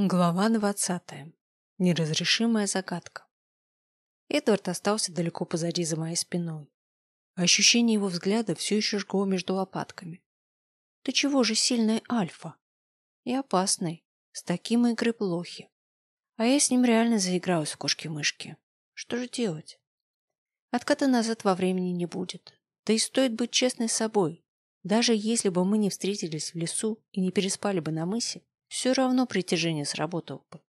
Глава двадцатая. Неразрешимая загадка. Эдвард остался далеко позади за моей спиной. Ощущение его взгляда все еще жгло между лопатками. Ты чего же сильный альфа? И опасный. С таким игры плохи. А я с ним реально заигралась в кошки-мышки. Что же делать? Отката назад во времени не будет. Да и стоит быть честной с собой. Даже если бы мы не встретились в лесу и не переспали бы на мысе, все равно притяжение сработало бы.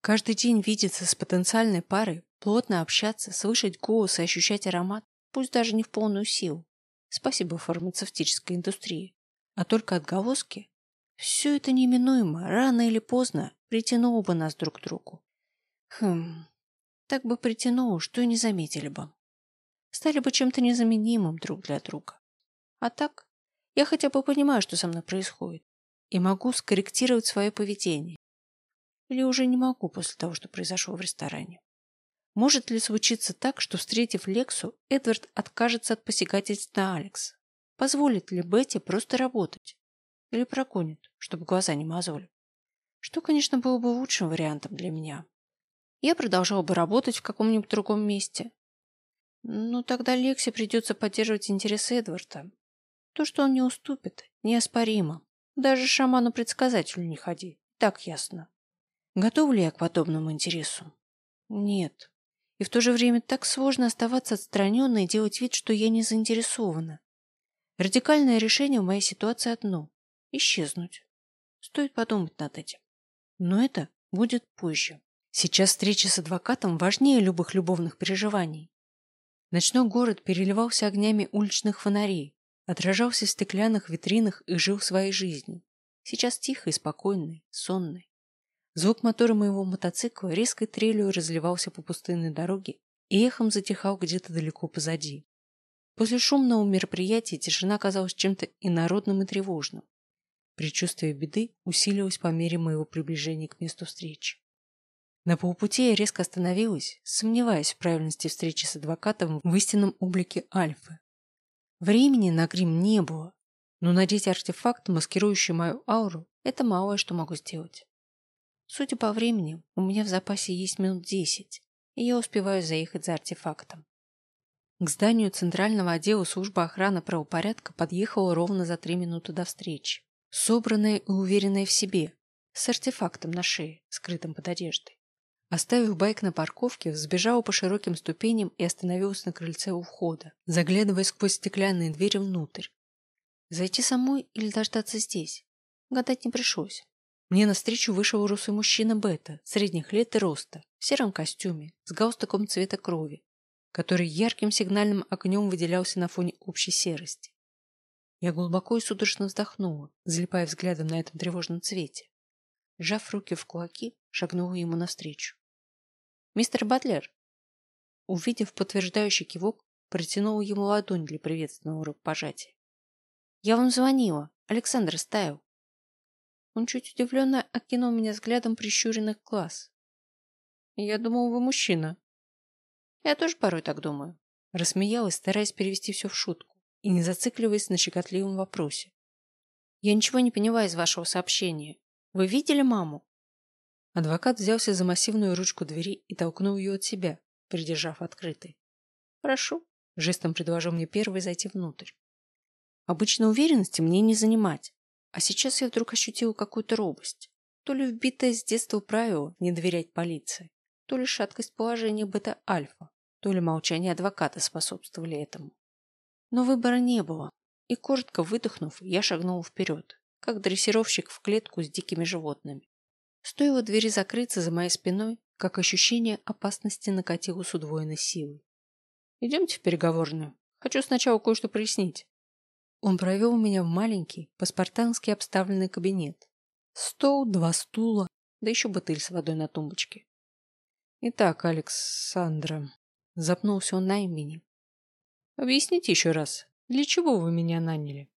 Каждый день видеться с потенциальной парой, плотно общаться, слышать голос и ощущать аромат, пусть даже не в полную силу. Спасибо фармацевтической индустрии. А только отголоски. Все это неминуемо, рано или поздно притянуло бы нас друг к другу. Хм, так бы притянуло, что и не заметили бы. Стали бы чем-то незаменимым друг для друга. А так, я хотя бы понимаю, что со мной происходит и могу скорректировать свое поведение. Или уже не могу после того, что произошло в ресторане. Может ли случиться так, что, встретив Лексу, Эдвард откажется от посягательств на Алекс? Позволит ли Бетти просто работать? Или прогонит, чтобы глаза не мазали? Что, конечно, было бы лучшим вариантом для меня. Я продолжала бы работать в каком-нибудь другом месте. Но тогда Лексе придется поддерживать интересы Эдварда. То, что он не уступит, неоспоримо. Даже шаману-предсказателю не ходи. Так ясно. Готов ли я к подобному интересу? Нет. И в то же время так сложно оставаться отстраненной и делать вид, что я не заинтересована. Радикальное решение в моей ситуации одно – исчезнуть. Стоит подумать над этим. Но это будет позже. Сейчас встреча с адвокатом важнее любых любовных переживаний. Ночной город переливался огнями уличных фонарей, отражался в стеклянных витринах и жил своей жизнью. Сейчас тихий, спокойный, сонный. Звук мотора моего мотоцикла резкой трелью разливался по пустынной дороге и эхом затихал где-то далеко позади. После шумного мероприятия тишина казалась чем-то инородным и тревожным. Предчувствие беды усилилось по мере моего приближения к месту встречи. На полпути я резко остановилась, сомневаясь в правильности встречи с адвокатом в истинном облике Альфы. Времени на грим не было, но надеть артефакт, маскирующий мою ауру, это малое, что могу сделать. Судя по времени, у меня в запасе есть минут десять, и я успеваю заехать за артефактом. К зданию Центрального отдела службы охраны правопорядка подъехала ровно за три минуты до встречи. Собранная и уверенная в себе, с артефактом на шее, скрытым под одеждой. Оставив байк на парковке, взбежала по широким ступеням и остановилась на крыльце у входа, заглядывая сквозь стеклянные двери внутрь. Зайти самой или дождаться здесь? Гадать не пришлось. Мне навстречу вышел русый мужчина Бета, средних лет и роста, в сером костюме, с галстуком цвета крови, который ярким сигнальным огнем выделялся на фоне общей серости. Я глубоко и судорожно вздохнула, залипая взглядом на этом тревожном цвете. Сжав руки в кулаки, шагнула ему навстречу. «Мистер Батлер!» Увидев подтверждающий кивок, протянула ему ладонь для приветственного рукопожатия. «Я вам звонила. Александр Стайл». Он чуть удивленно окинул меня взглядом прищуренных глаз. «Я думал, вы мужчина». «Я тоже порой так думаю». Рассмеялась, стараясь перевести все в шутку и не зацикливаясь на щекотливом вопросе. «Я ничего не понимаю из вашего сообщения. Вы видели маму?» Адвокат взялся за массивную ручку двери и толкнул ее от себя, придержав открытой. «Прошу», — жестом предложил мне первый зайти внутрь. Обычно уверенности мне не занимать, а сейчас я вдруг ощутила какую-то робость. То ли вбитое с детства правило не доверять полиции, то ли шаткость положения бета-альфа, то ли молчание адвоката способствовали этому. Но выбора не было, и, коротко выдохнув, я шагнула вперед, как дрессировщик в клетку с дикими животными. Стоило двери закрыться за моей спиной, как ощущение опасности накатило с удвоенной силой. «Идемте в переговорную. Хочу сначала кое-что прояснить». Он провел меня в маленький, по-спартански обставленный кабинет. Стол, два стула, да еще бутыль с водой на тумбочке. «Итак, Александра...» Запнулся он на имени. «Объясните еще раз, для чего вы меня наняли?»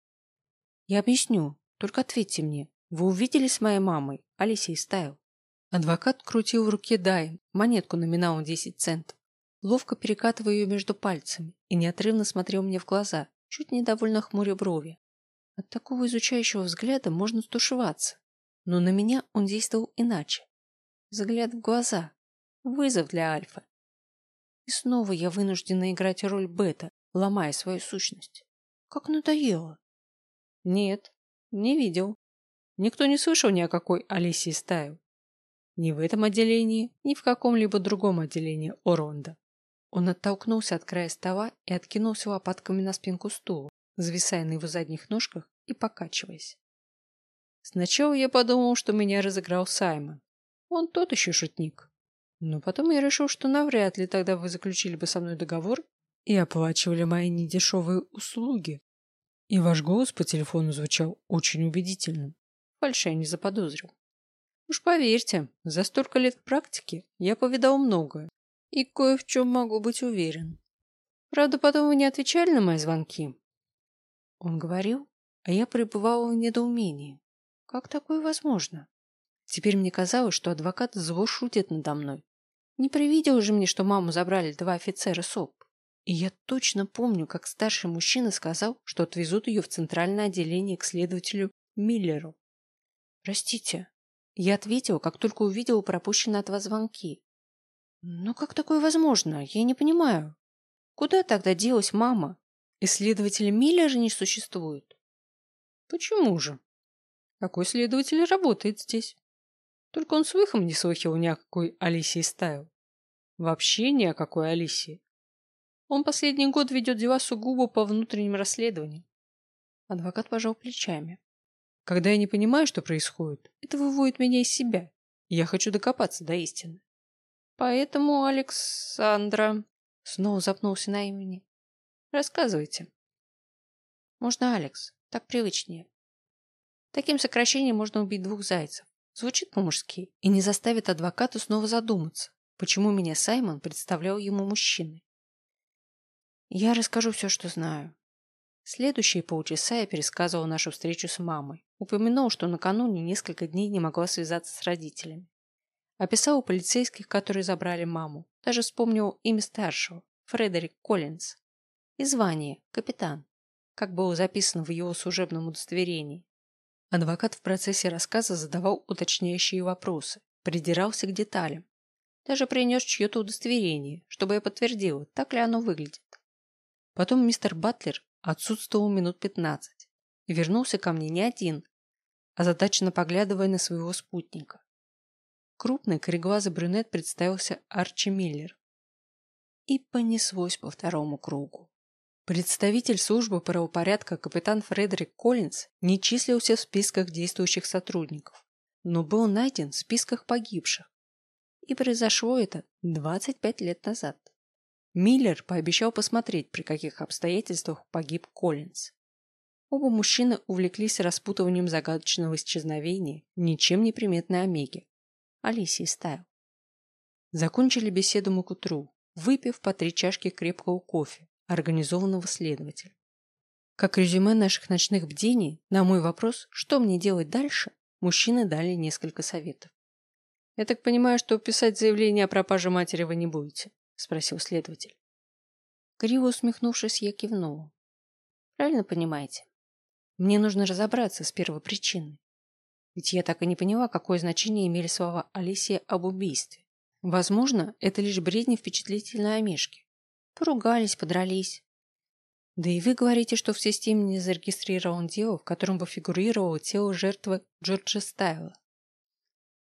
«Я объясню, только ответьте мне, вы увидели с моей мамой, Алисией Стайл? Адвокат крутил в руке Дай, монетку номиналом 10 центов, ловко перекатывая ее между пальцами и неотрывно смотрел мне в глаза, чуть недовольно хмуря брови. От такого изучающего взгляда можно стушеваться. Но на меня он действовал иначе. Взгляд в глаза. Вызов для Альфа. И снова я вынуждена играть роль бета, ломая свою сущность. Как надоело. Нет, не видел. Никто не слышал ни о какой Алисии Стайл. Ни в этом отделении, ни в каком-либо другом отделении Оронда. Он оттолкнулся от края стола и откинулся лопатками на спинку стула, зависая на его задних ножках и покачиваясь. Сначала я подумал, что меня разыграл Саймон. Он тот еще шутник. Но потом я решил, что навряд ли тогда вы заключили бы со мной договор и оплачивали мои недешевые услуги. И ваш голос по телефону звучал очень убедительным. Фальши я не заподозрил. Уж поверьте, за столько лет практики я повидал многое и кое в чем могу быть уверен. Правда, потом вы не отвечали на мои звонки. Он говорил, а я пребывала в недоумении. Как такое возможно? Теперь мне казалось, что адвокат зло шутит надо мной. Не привидело же мне, что маму забрали два офицера СОП. И я точно помню, как старший мужчина сказал, что отвезут ее в центральное отделение к следователю Миллеру. Простите. Я ответила, как только увидела пропущенные от вас звонки. Но как такое возможно? Я не понимаю. Куда тогда делась мама? Исследователя Миллера не существует. Почему же? Какой следователь работает здесь? Только он с выхом не слыхал ни о какой Алисии Стайл. Вообще ни о какой Алисии. Он последний год ведет дела сугубо по внутренним расследованиям. Адвокат пожал плечами. Когда я не понимаю, что происходит, это выводит меня из себя. Я хочу докопаться до истины. Поэтому, Александра... Снова запнулся на имени. Рассказывайте. Можно Алекс. Так привычнее. Таким сокращением можно убить двух зайцев. Звучит по-мужски и не заставит адвоката снова задуматься, почему меня Саймон представлял ему мужчиной. Я расскажу все, что знаю. Следующие полчаса я пересказывала нашу встречу с мамой. Упомянул, что накануне несколько дней не могла связаться с родителями. Описал полицейских, которые забрали маму. Даже вспомнил имя старшего – Фредерик Коллинз. И звание – капитан, как было записано в его служебном удостоверении. Адвокат в процессе рассказа задавал уточняющие вопросы, придирался к деталям. Даже принес чье-то удостоверение, чтобы я подтвердила, так ли оно выглядит. Потом мистер Батлер отсутствовал минут пятнадцать и вернулся ко мне не один, а озадаченно поглядывая на своего спутника. Крупный кореглазый брюнет представился Арчи Миллер. И понеслось по второму кругу. Представитель службы правопорядка капитан Фредерик Коллинз не числился в списках действующих сотрудников, но был найден в списках погибших. И произошло это 25 лет назад. Миллер пообещал посмотреть, при каких обстоятельствах погиб Коллинз. Оба мужчины увлеклись распутыванием загадочного исчезновения ничем не приметной Омеги. Алисии Стайл. Закончили беседу мы к утру, выпив по три чашки крепкого кофе организованного следователя. Как резюме наших ночных бдений, на мой вопрос, что мне делать дальше, мужчины дали несколько советов. «Я так понимаю, что писать заявление о пропаже матери вы не будете?» – спросил следователь. Криво усмехнувшись, я кивнула. «Правильно понимаете? Мне нужно разобраться с первопричиной. Ведь я так и не поняла, какое значение имели слова Алисия об убийстве. Возможно, это лишь бредни впечатлительной Омешки. Поругались, подрались. Да и вы говорите, что в системе не зарегистрирован дело, в котором бы фигурировало тело жертвы Джорджа Стайла.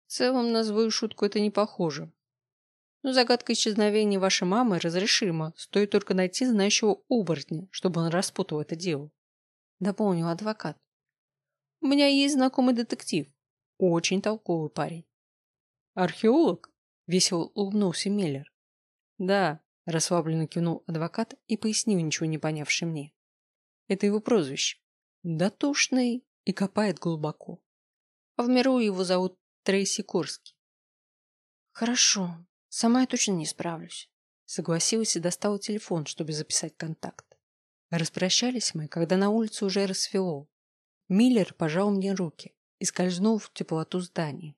В целом, на злую шутку это не похоже. Но загадка исчезновения вашей мамы разрешима, стоит только найти знающего оборотня, чтобы он распутал это дело. Дополнил адвокат. У меня есть знакомый детектив. Очень толковый парень. Археолог? Весело улыбнулся Миллер. Да, Расслабленно кивнул адвокат и пояснил ничего не понявший мне. Это его прозвище. Дотошный и копает глубоко. А в миру его зовут Трейси Курский. Хорошо, сама я точно не справлюсь. Согласилась и достала телефон, чтобы записать контакт. Распрощались мы, когда на улице уже рассвело. Миллер пожал мне руки и скользнул в теплоту здания.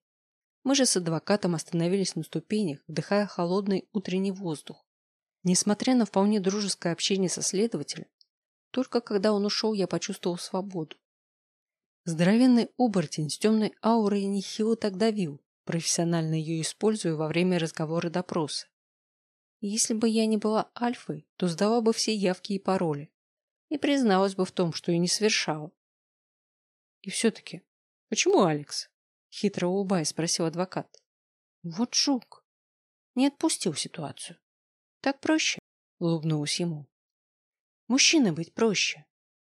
Мы же с адвокатом остановились на ступенях, вдыхая холодный утренний воздух Несмотря на вполне дружеское общение со следователем, только когда он ушел, я почувствовал свободу. Здоровенный оборотень с темной аурой нехило так давил, профессионально ее используя во время разговора допроса. Если бы я не была альфой, то сдала бы все явки и пароли и призналась бы в том, что и не совершала. И все-таки, почему Алекс? Хитро улыбаясь, спросил адвокат. Вот жук. Не отпустил ситуацию. Так проще, улыбнулась ему. Мужчина быть проще.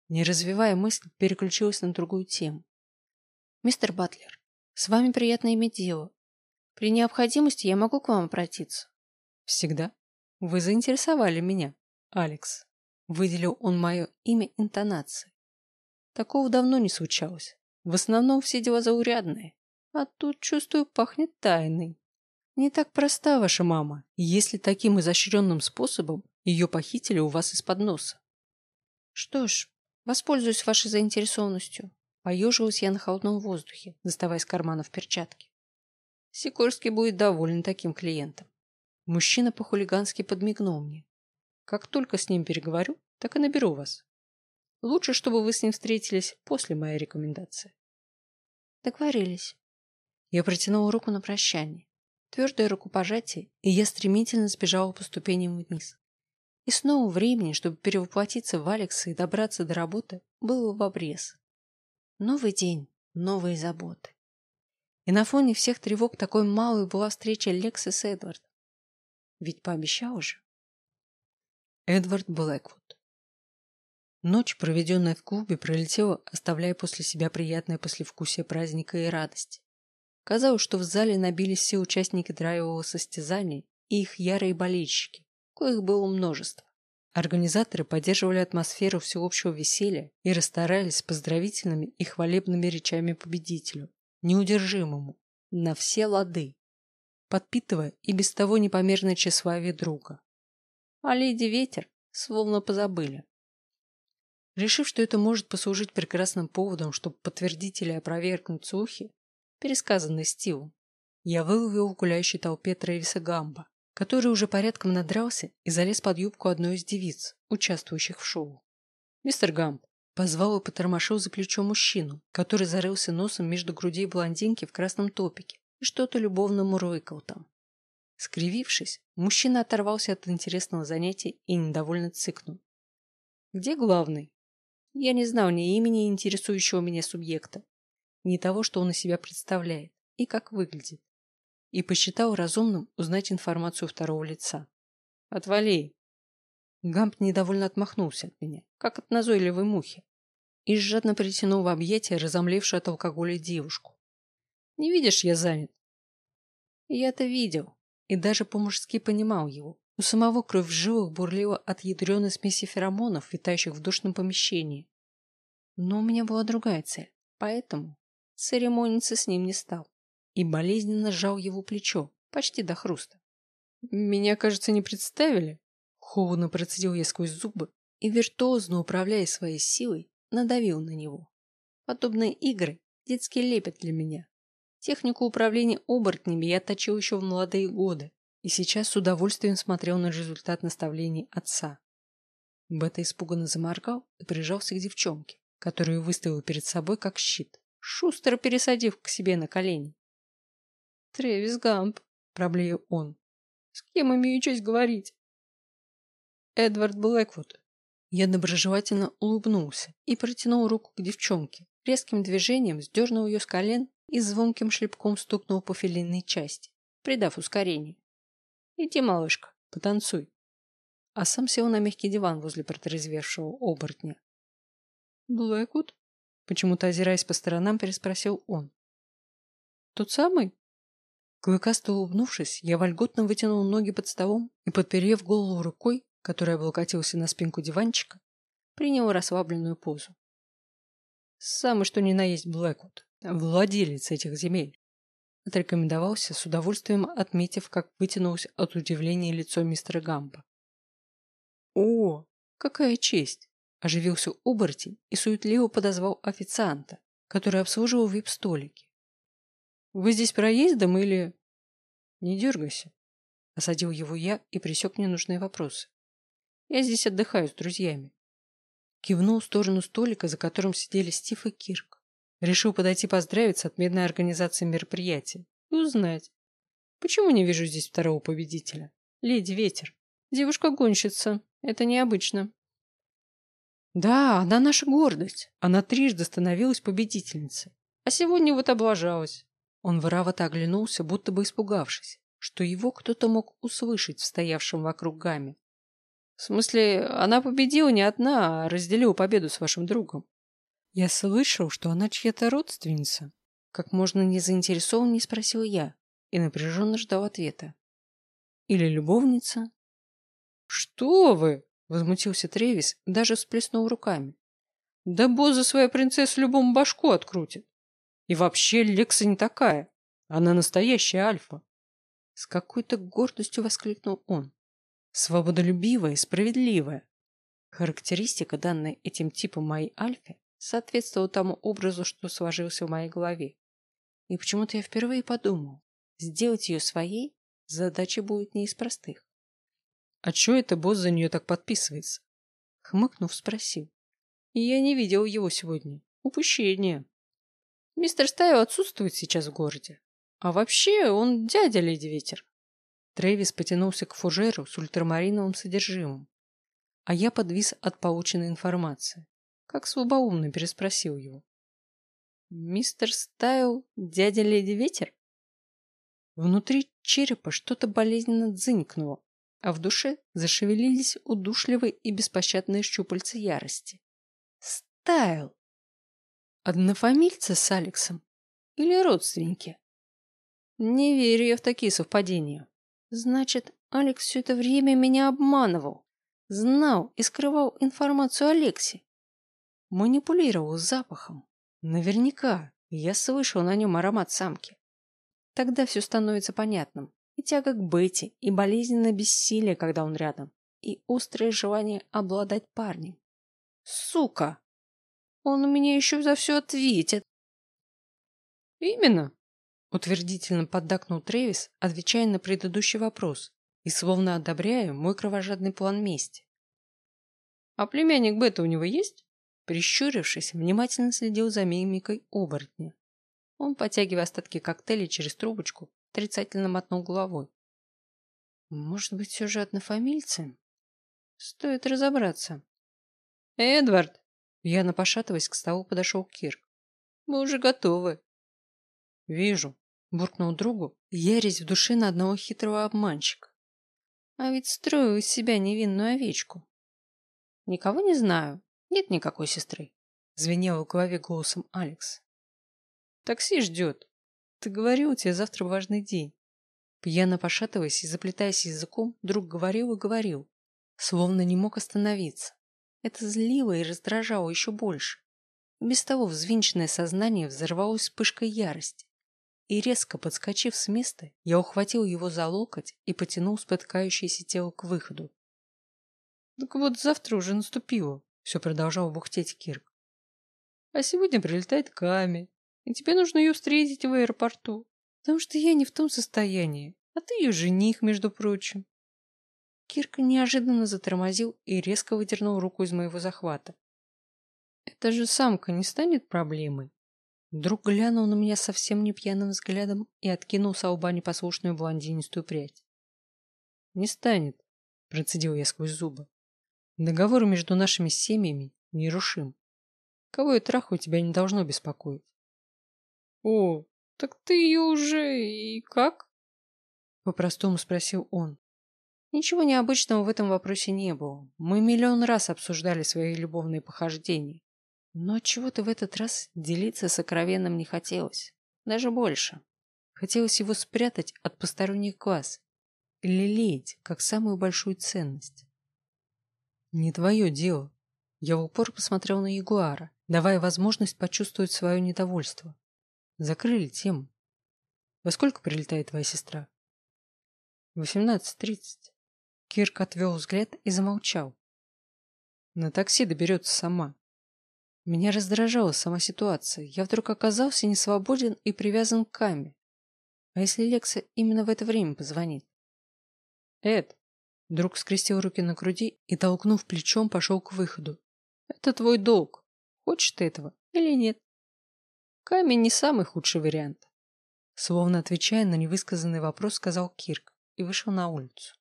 Не развивая мысль, переключилась на другую тему. Мистер Батлер, с вами приятно иметь дело. При необходимости я могу к вам обратиться. Всегда. Вы заинтересовали меня, Алекс. Выделил он мое имя интонацией. Такого давно не случалось. В основном все дела заурядные. А тут, чувствую, пахнет тайной. Не так проста ваша мама, если таким изощренным способом ее похитили у вас из-под носа. Что ж, воспользуюсь вашей заинтересованностью. Поежилась я на холодном воздухе, доставая из карманов перчатки. Сикорский будет доволен таким клиентом. Мужчина по-хулигански подмигнул мне. Как только с ним переговорю, так и наберу вас. Лучше, чтобы вы с ним встретились после моей рекомендации. Договорились. Я протянула руку на прощание. Твердое рукопожатие, и я стремительно сбежала по ступеням вниз. И снова времени, чтобы перевоплотиться в Алекса и добраться до работы, было в обрез. Новый день, новые заботы. И на фоне всех тревог такой малой была встреча Лекса с Эдвардом. Ведь пообещал же. Эдвард Блэквуд Ночь, проведенная в клубе, пролетела, оставляя после себя приятное послевкусие праздника и радости. Казалось, что в зале набились все участники драйвового состязания и их ярые болельщики, коих было множество. Организаторы поддерживали атмосферу всеобщего веселья и расстарались поздравительными и хвалебными речами победителю, неудержимому, на все лады, подпитывая и без того непомерное тщеславие друга. А леди Ветер словно позабыли. Решив, что это может послужить прекрасным поводом, чтобы подтвердить или опровергнуть слухи, пересказанный Стивом. Я выловил в гуляющей толпе Трэвиса Гамба, который уже порядком надрался и залез под юбку одной из девиц, участвующих в шоу. «Мистер Гамб», позвал и потормошил за плечо мужчину, который зарылся носом между грудей блондинки в красном топике и что-то любовно мурлыкал там. Скривившись, мужчина оторвался от интересного занятия и недовольно цыкнул. «Где главный?» Я не знал ни имени интересующего меня субъекта, ни того, что он из себя представляет и как выглядит. И посчитал разумным узнать информацию второго лица. «Отвали!» Гамп недовольно отмахнулся от меня, как от назойливой мухи, и жадно притянул в объятия разомлевшую от алкоголя девушку. «Не видишь, я занят?» Я-то видел, и даже по-мужски понимал его. У самого кровь в жилах бурлила от ядреной смеси феромонов, витающих в душном помещении. Но у меня была другая цель, поэтому Церемониться с ним не стал и болезненно сжал его плечо, почти до хруста. «Меня, кажется, не представили?» Холодно процедил я сквозь зубы и, виртуозно управляя своей силой, надавил на него. Подобные игры – детский лепет для меня. Технику управления оборотнями я точил еще в молодые годы и сейчас с удовольствием смотрел на результат наставлений отца. Бета испуганно заморгал и прижался к девчонке, которую выставил перед собой как щит шустро пересадив к себе на колени. «Трэвис Гамп», — проблеял он, — «с кем имею честь говорить?» «Эдвард Блэквуд». Я доброжелательно улыбнулся и протянул руку к девчонке, резким движением сдернул ее с колен и звонким шлепком стукнул по филейной части, придав ускорение. «Иди, малышка, потанцуй». А сам сел на мягкий диван возле протрезвевшего оборотня. «Блэквуд?» Почему-то, озираясь по сторонам, переспросил он. «Тот самый?» Клыкасто улыбнувшись, я вольготно вытянул ноги под столом и, подперев голову рукой, которая облокотился на спинку диванчика, принял расслабленную позу. Самый что ни на есть Блэквуд, владелец этих земель, отрекомендовался с удовольствием, отметив, как вытянулось от удивления лицо мистера Гамба. «О, какая честь! Оживился оборотень и суетливо подозвал официанта, который обслуживал вип-столики. «Вы здесь проездом или...» «Не дергайся», — осадил его я и пресек ненужные вопросы. «Я здесь отдыхаю с друзьями». Кивнул в сторону столика, за которым сидели Стив и Кирк. Решил подойти поздравить с отменной организацией мероприятия и узнать, почему не вижу здесь второго победителя. Леди Ветер. Девушка-гонщица. Это необычно. Да, она наша гордость. Она трижды становилась победительницей. А сегодня вот облажалась. Он воровато оглянулся, будто бы испугавшись, что его кто-то мог услышать в стоявшем вокруг гамме. В смысле, она победила не одна, а разделила победу с вашим другом. Я слышал, что она чья-то родственница. Как можно не заинтересованнее спросил я и напряженно ждал ответа. Или любовница? Что вы? Возмутился Тревис, даже всплеснул руками. Да Боза своя принцесса любому башку открутит. И вообще Лекса не такая. Она настоящая альфа. С какой-то гордостью воскликнул он. Свободолюбивая и справедливая. Характеристика, данная этим типом моей альфе, соответствовала тому образу, что сложился в моей голове. И почему-то я впервые подумал, сделать ее своей задача будет не из простых. А чё это босс за нее так подписывается? Хмыкнув, спросил. Я не видел его сегодня. Упущение. Мистер Стайл отсутствует сейчас в городе. А вообще он дядя Леди Ветер. Трэвис потянулся к фужеру с ультрамариновым содержимым. А я подвис от полученной информации. Как слабоумно переспросил его. «Мистер Стайл, дядя Леди Ветер?» Внутри черепа что-то болезненно дзынькнуло, а в душе зашевелились удушливые и беспощадные щупальца ярости. Стайл! Однофамильцы с Алексом? Или родственники? Не верю я в такие совпадения. Значит, Алекс все это время меня обманывал, знал и скрывал информацию о Алексе. Манипулировал запахом. Наверняка я слышал на нем аромат самки. Тогда все становится понятным. И тяга к Бетти, и болезненное бессилие, когда он рядом, и острое желание обладать парнем. Сука! Он меня еще за все ответит. Именно, утвердительно поддакнул Тревис, отвечая на предыдущий вопрос и словно одобряя мой кровожадный план мести. А племянник Бета у него есть? Прищурившись, внимательно следил за мимикой оборотня. Он, потягивая остатки коктейля через трубочку, отрицательно мотнул головой. Может быть, все же однофамильцы? Стоит разобраться. Эдвард! Я, напошатываясь к столу, подошел Кирк. Мы уже готовы. Вижу. Буркнул другу, ярясь в душе на одного хитрого обманщика. А ведь строю из себя невинную овечку. Никого не знаю. Нет никакой сестры. Звенел в голове голосом Алекс. Такси ждет. Ты говорил, у тебя завтра важный день. Пьяно пошатываясь и заплетаясь языком, друг говорил и говорил, словно не мог остановиться. Это злило и раздражало еще больше. Без того взвинченное сознание взорвалось вспышкой ярости. И резко подскочив с места, я ухватил его за локоть и потянул споткающееся тело к выходу. Так вот завтра уже наступило, все продолжал бухтеть Кирк. А сегодня прилетает Ками, и тебе нужно ее встретить в аэропорту, потому что я не в том состоянии, а ты ее жених, между прочим. Кирка неожиданно затормозил и резко выдернул руку из моего захвата. Это же самка не станет проблемой. Вдруг глянул на меня совсем не пьяным взглядом и откинул с лба непослушную блондинистую прядь. Не станет, процедил я сквозь зубы. Договор между нашими семьями нерушим. Кого я трахаю, тебя не должно беспокоить. О, так ты ее уже и как? По-простому спросил он. Ничего необычного в этом вопросе не было. Мы миллион раз обсуждали свои любовные похождения. Но чего-то в этот раз делиться сокровенным не хотелось. Даже больше. Хотелось его спрятать от посторонних глаз. Лелеять, как самую большую ценность. Не твое дело. Я в упор посмотрел на Ягуара, давая возможность почувствовать свое недовольство. Закрыли тему. Во сколько прилетает твоя сестра? Восемнадцать тридцать. Кирк отвел взгляд и замолчал. На такси доберется сама. Меня раздражала сама ситуация. Я вдруг оказался не свободен и привязан к Каме. А если Лекса именно в это время позвонит? Эд, друг скрестил руки на груди и, толкнув плечом, пошел к выходу. Это твой долг. Хочешь ты этого или нет? Камень не самый худший вариант. Словно отвечая на невысказанный вопрос, сказал Кирк и вышел на улицу.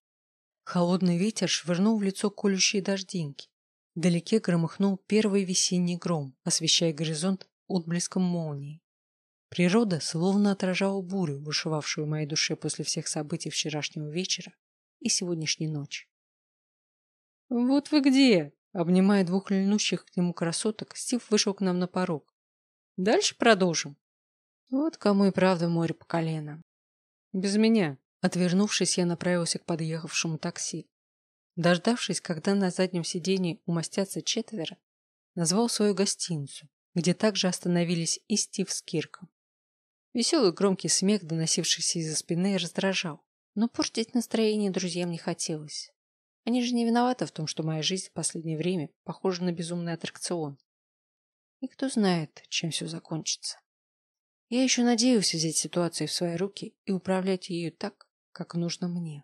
Холодный ветер швырнул в лицо колющие дождинки. Вдалеке громыхнул первый весенний гром, освещая горизонт отблеском молнии. Природа словно отражала бурю, бушевавшую в моей душе после всех событий вчерашнего вечера и сегодняшней ночи. «Вот вы где!» Обнимая двух льнущих к нему красоток, Стив вышел к нам на порог. «Дальше продолжим». Вот кому и правда море по колено. Без меня. Отвернувшись, я направился к подъехавшему такси. Дождавшись, когда на заднем сиденье умостятся четверо, назвал свою гостиницу, где также остановились и Стив с Кирком. Веселый громкий смех, доносившийся из-за спины, раздражал, но портить настроение друзьям не хотелось. Они же не виноваты в том, что моя жизнь в последнее время похожа на безумный аттракцион. И кто знает, чем все закончится. Я еще надеюсь взять ситуацию в свои руки и управлять ею так, как нужно мне.